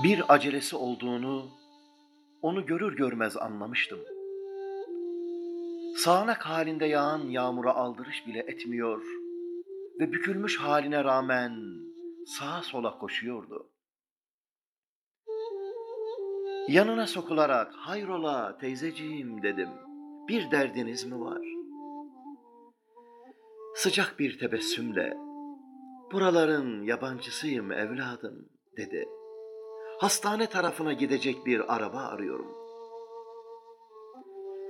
Bir acelesi olduğunu onu görür görmez anlamıştım. Sağanak halinde yağan yağmura aldırış bile etmiyor ve bükülmüş haline rağmen sağa sola koşuyordu. Yanına sokularak hayrola teyzeciğim dedim. Bir derdiniz mi var? Sıcak bir tebessümle buraların yabancısıyım evladım dedi. Hastane tarafına gidecek bir araba arıyorum.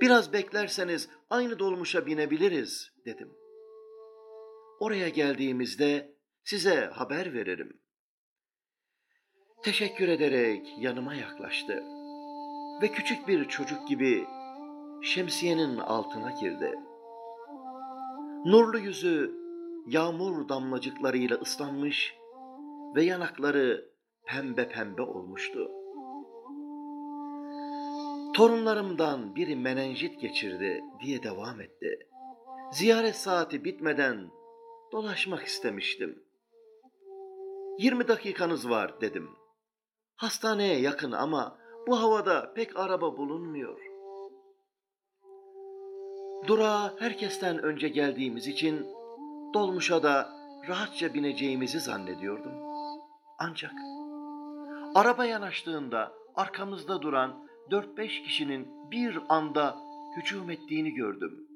Biraz beklerseniz aynı dolmuşa binebiliriz dedim. Oraya geldiğimizde size haber veririm. Teşekkür ederek yanıma yaklaştı ve küçük bir çocuk gibi şemsiyenin altına girdi. Nurlu yüzü yağmur damlacıklarıyla ıslanmış ve yanakları pembe pembe olmuştu. Torunlarımdan biri menenjit geçirdi diye devam etti. Ziyaret saati bitmeden dolaşmak istemiştim. 20 dakikanız var dedim. Hastaneye yakın ama bu havada pek araba bulunmuyor. Durağa herkesten önce geldiğimiz için dolmuşa da rahatça bineceğimizi zannediyordum. Ancak araba yanaştığında arkamızda duran 4-5 kişinin bir anda hücum ettiğini gördüm.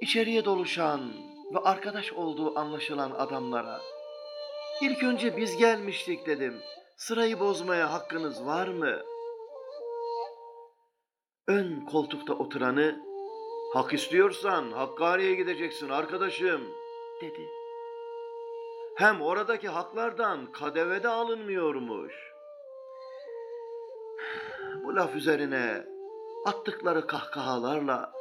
İçeriye doluşan ve arkadaş olduğu anlaşılan adamlara ilk önce biz gelmiştik dedim. Sırayı bozmaya hakkınız var mı? Ön koltukta oturanı hak istiyorsan Hakkari'ye gideceksin arkadaşım dedi. Hem oradaki haklardan kadeve de alınmıyormuş. Bu laf üzerine attıkları kahkahalarla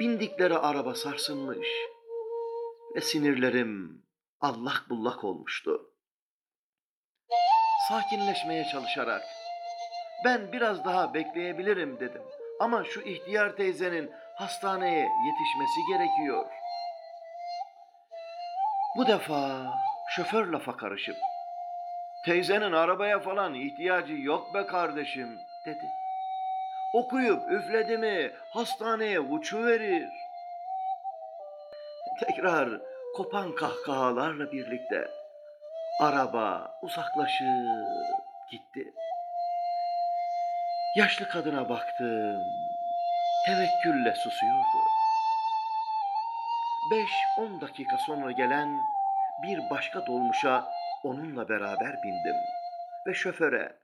bindikleri araba sarsılmış ve sinirlerim allak bullak olmuştu. Sakinleşmeye çalışarak ben biraz daha bekleyebilirim dedim. Ama şu ihtiyar teyzenin hastaneye yetişmesi gerekiyor. Bu defa şoför lafa karışıp teyzenin arabaya falan ihtiyacı yok be kardeşim dedi. Okuyup üfledi mi hastaneye uçuverir. Tekrar kopan kahkahalarla birlikte araba uzaklaşıp gitti. Yaşlı kadına baktım. Tevekkülle susuyordu. Beş on dakika sonra gelen bir başka dolmuşa onunla beraber bindim. Ve şoföre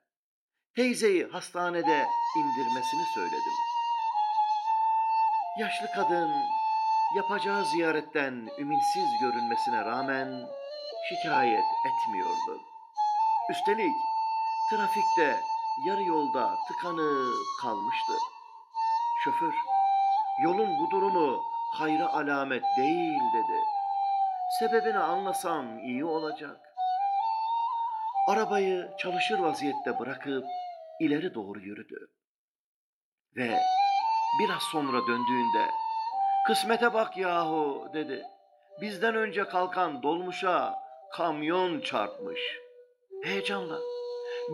teyzeyi hastanede indirmesini söyledim. Yaşlı kadın yapacağı ziyaretten ümitsiz görünmesine rağmen şikayet etmiyordu. Üstelik trafikte yarı yolda tıkanıp kalmıştı. Şoför, yolun bu durumu hayra alamet değil dedi. Sebebini anlasam iyi olacak. Arabayı çalışır vaziyette bırakıp ileri doğru yürüdü. Ve biraz sonra döndüğünde kısmete bak yahu dedi. Bizden önce kalkan dolmuşa kamyon çarpmış. Heyecanla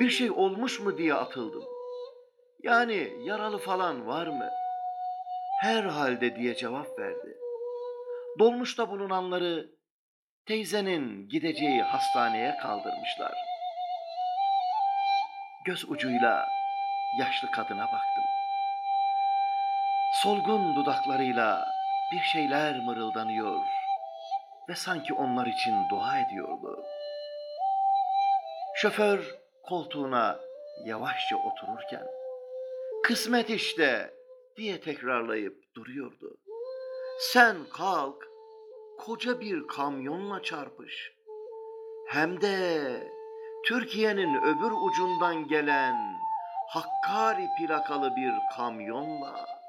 bir şey olmuş mu diye atıldım. Yani yaralı falan var mı? Herhalde diye cevap verdi. Dolmuşta bulunanları teyzenin gideceği hastaneye kaldırmışlar. Göz ucuyla yaşlı kadına baktım. Solgun dudaklarıyla bir şeyler mırıldanıyor ve sanki onlar için dua ediyordu. Şoför koltuğuna yavaşça otururken kısmet işte diye tekrarlayıp duruyordu. Sen kalk koca bir kamyonla çarpış. Hem de Türkiye'nin öbür ucundan gelen Hakkari plakalı bir kamyonla.